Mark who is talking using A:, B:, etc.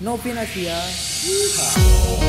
A: Novinasia. Yeehaw.